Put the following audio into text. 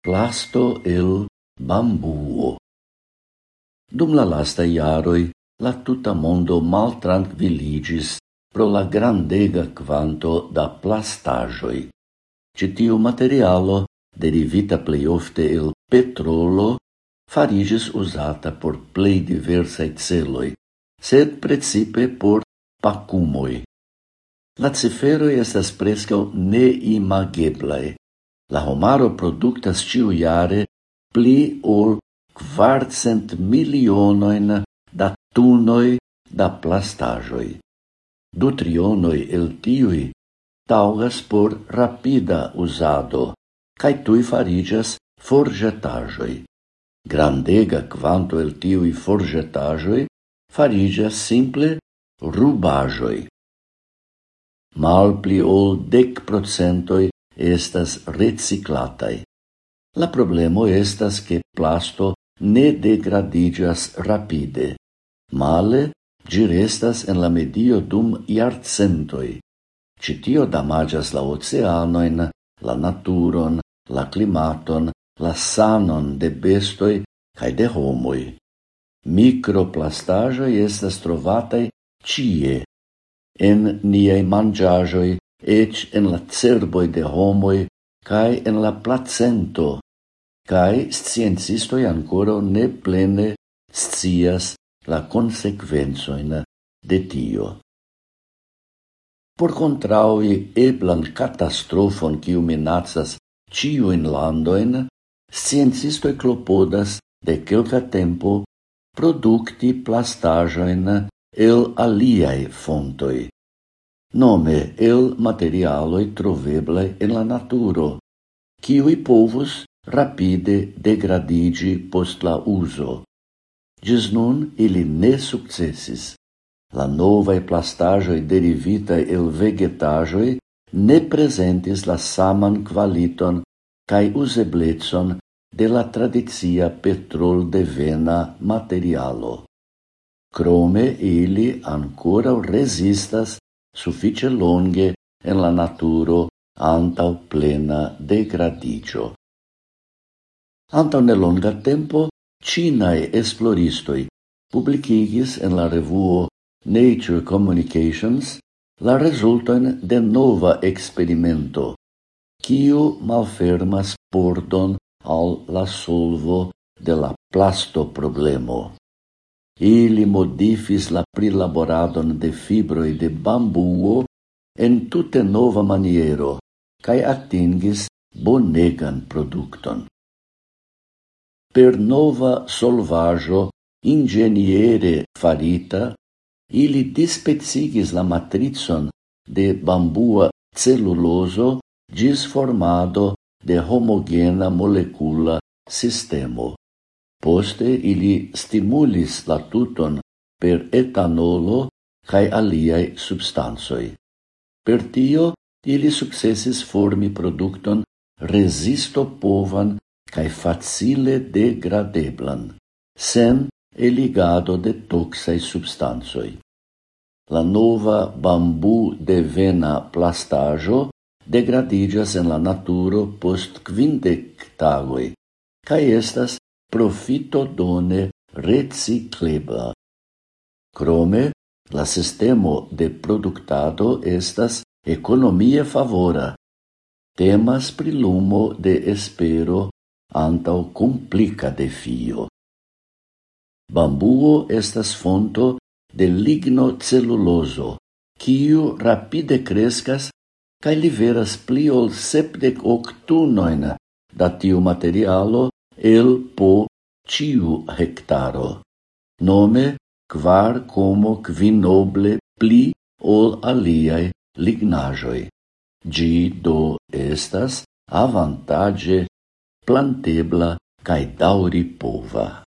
plasto el bambuo. Dum la lasta iaroi, la tuta mondo mal tranquilligis pro la grandega quanto da plastajoi. Citiu materialo, derivita plei ofte el petrolo, farigis usata por plei diversae celoi, sed precipe por pacumoi. La ciferoi estas prescau neimageblae, La homaro productas ciu iare pli ol quartcent milionoin da tunoi da plastajoi. Du trionoi el tiui taugas por rapida usado, cae tui farigas forgetajoi. Grandega quanto el tiui forgetajoi farigas simple rubajoi. Mal pli ol dec procentoi estas reciclatai. La problemo estas che plasto ne degradigas rapide. Male, gi restas en la medio dum iarcentoi. Citio damagas la oceanoin, la naturon, la climaton, la sanon de bestoi cae de homoi. Microplastagioi estas trovatai cie, en niei mangiagioi, ec en la cerboi de homoi cae en la placento, cae sciencistoi ancora ne plene scias la consequenzoin de tio. Por contraui eblan catastrofon kiu ciu in landoin, sciencistoi clopodas de quelca tempo producti plastajoin el aliai fontoi nome el materialoi troveblai en la naturo, quiui povus rapide degradigi post la uso. Gis nun ili ne successis. La novae plastajoi derivitae el vegetajoi ne presentis la saman qualiton cae usebletson de la tradizia petrol de vena materialo. Crome ili ancora resistas suffice longe en la naturo antau plena degradiĝo. Antau nelonga tempo, Cinae esploristoi publicigis en la revuo Nature Communications la resulton de nova experimento, kiu malfermas pordon al la solvo de la plasto problemo. Ili modifis la prilaboradon de fibroi de bambuo en tute nova maniero cae atingis bonegan producton. Per nova solvajo ingeniere farita, ili dispecigis la matricon de bambua celluloso gis formado de homogena molecula sistemo Poste ili stimulis la tuton per etanolo cae aliae substansoi. Per tio ili successis formi producton resisto povan cae facile degradeblan, sen eligado de toxae substansoi. La nova bambu devena plastajo degradigas en la naturo post quindec tagoi, cae estas profito done reciklebla. Crome, la sistemo de productado estas economia favora. Temas pri lumo de espero antau complica de fio. Bambuo estas fonto de ligno celuloso, kiu rapide crescas cae liveras pli ol sepdec octunoina da tiu materialo el po ciu hectaro, nome quar como quinoble pli ol aliai lignajoi. Gi do estas avantage plantebla cae dauri pova.